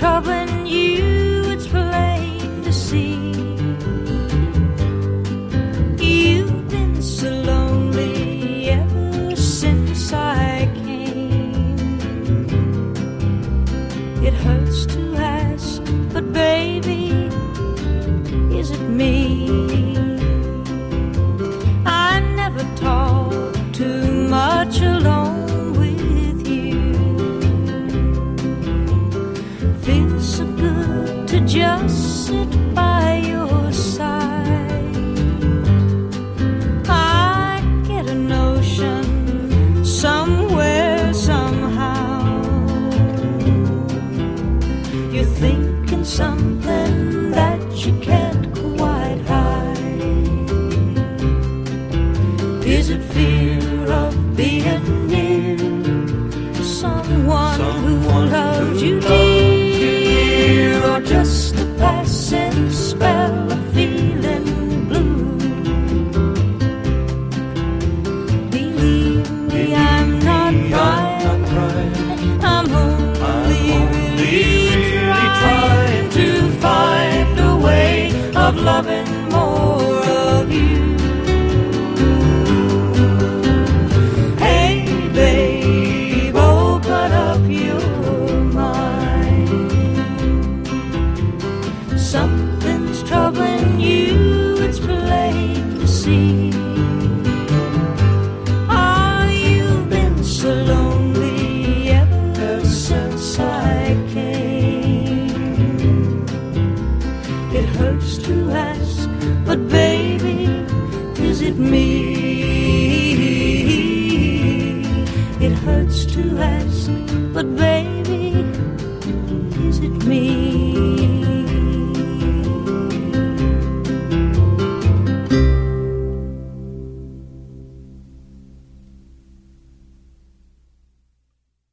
troubling you, it's plain to see. You've been so lonely ever since I came. It hurts to ask, but baby, is it me? by your side. I get a notion somewhere, somehow. You're thinking something that you can't quite hide. Is it fear of being near someone, someone who loves you dear, or just of loving more of you. Hey, babe, open up your mind. Something's troubling you, it's plain to see. words to ask, but baby.